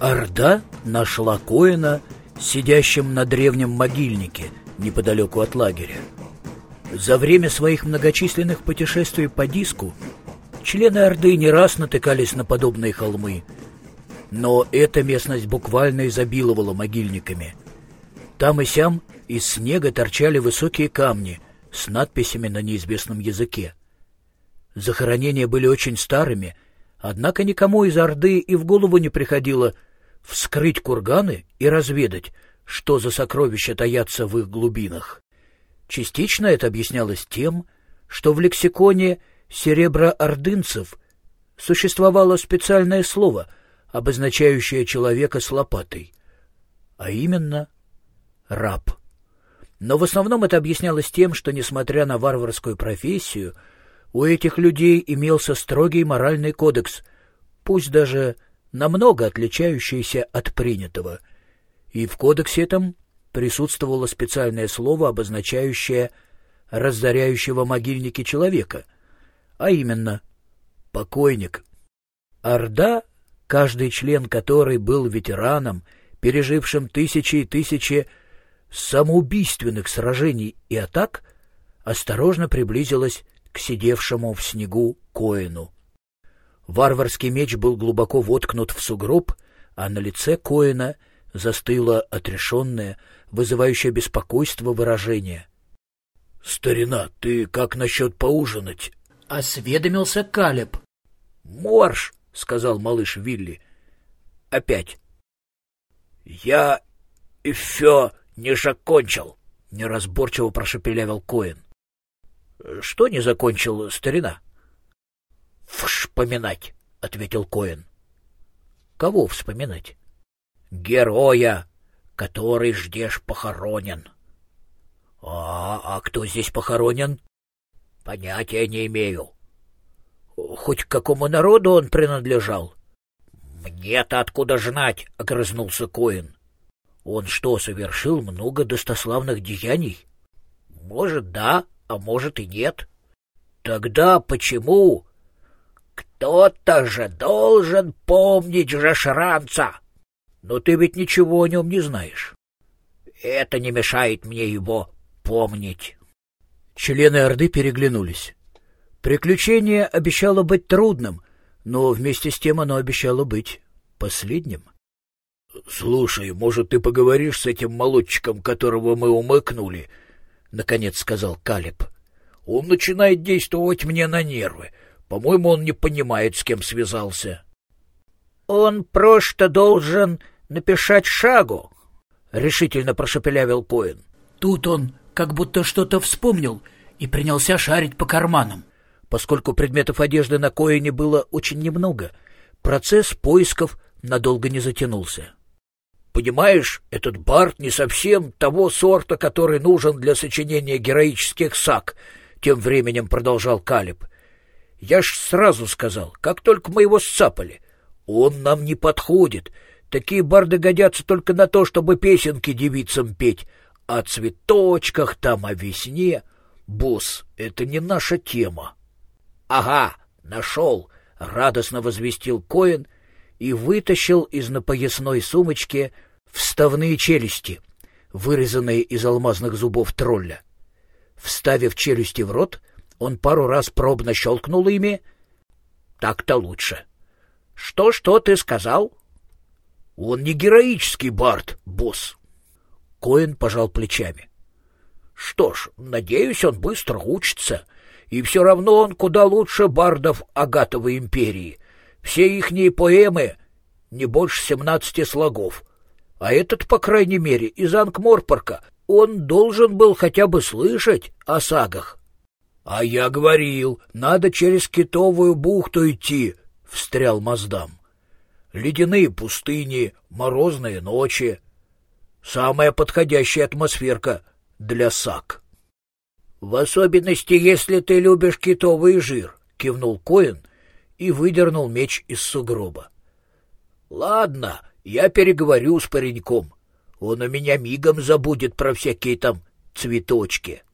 Орда нашла Коина сидящим на древнем могильнике неподалеку от лагеря. За время своих многочисленных путешествий по диску члены Орды не раз натыкались на подобные холмы, но эта местность буквально изобиловала могильниками. Там и сям из снега торчали высокие камни с надписями на неизвестном языке. Захоронения были очень старыми, однако никому из Орды и в голову не приходило — вскрыть курганы и разведать, что за сокровища таятся в их глубинах. Частично это объяснялось тем, что в лексиконе сереброордынцев существовало специальное слово, обозначающее человека с лопатой, а именно «раб». Но в основном это объяснялось тем, что, несмотря на варварскую профессию, у этих людей имелся строгий моральный кодекс, пусть даже намного отличающийся от принятого, и в кодексе этом присутствовало специальное слово, обозначающее разоряющего могильники человека, а именно «покойник». Орда, каждый член которой был ветераном, пережившим тысячи и тысячи самоубийственных сражений и атак, осторожно приблизилась к сидевшему в снегу Коину. Варварский меч был глубоко воткнут в сугроб, а на лице Коина застыло отрешенное, вызывающее беспокойство выражение. — Старина, ты как насчет поужинать? — осведомился Калеб. — Морж, — сказал малыш Вилли. — Опять. — Я и все не закончил, — неразборчиво прошепелявил Коин. — Что не закончил, старина? — «Вспоминать», — ответил Коэн. «Кого вспоминать?» «Героя, который ждешь похоронен». «А, а кто здесь похоронен?» «Понятия не имею». «Хоть к какому народу он принадлежал?» «Мне-то откуда знать?» — огрызнулся Коэн. «Он что, совершил много достославных деяний?» «Может, да, а может и нет». «Тогда почему кто-то же должен помнить Жашранца. Но ты ведь ничего о нем не знаешь. Это не мешает мне его помнить. Члены Орды переглянулись. Приключение обещало быть трудным, но вместе с тем оно обещало быть последним. — Слушай, может, ты поговоришь с этим молодчиком, которого мы умыкнули? — наконец сказал Калиб. — Он начинает действовать мне на нервы. По-моему, он не понимает, с кем связался. — Он просто должен написать шагу, — решительно прошепелявил Коин. Тут он как будто что-то вспомнил и принялся шарить по карманам. Поскольку предметов одежды на Коине было очень немного, процесс поисков надолго не затянулся. Понимаешь, этот Барт не совсем того сорта, который нужен для сочинения героических саг, тем временем продолжал Калиб. Я ж сразу сказал, как только мы его сцапали. Он нам не подходит. Такие барды годятся только на то, чтобы песенки девицам петь. О цветочках там, о весне. Босс, это не наша тема. — Ага, нашел, — радостно возвестил Коэн и вытащил из напоясной сумочки вставные челюсти, вырезанные из алмазных зубов тролля. Вставив челюсти в рот, он пару раз пробно щелкнул ими. Так-то лучше. Что, что ты сказал? Он не героический бард, босс. Коэн пожал плечами. Что ж, надеюсь, он быстро учится. И все равно он куда лучше бардов Агатовой империи. Все ихние поэмы не больше семнадцати слогов. А этот, по крайней мере, из Ангморпорка, он должен был хотя бы слышать о сагах. А я говорил, надо через китовую бухту идти, встрял Маздам. Ледяные пустыни, морозные ночи. Самая подходящая атмосферка для сак. В особенности, если ты любишь китовый жир, кивнул Коэн и выдернул меч из сугроба. Ладно, я переговорю с пареньком. Он у меня мигом забудет про всякие там цветочки.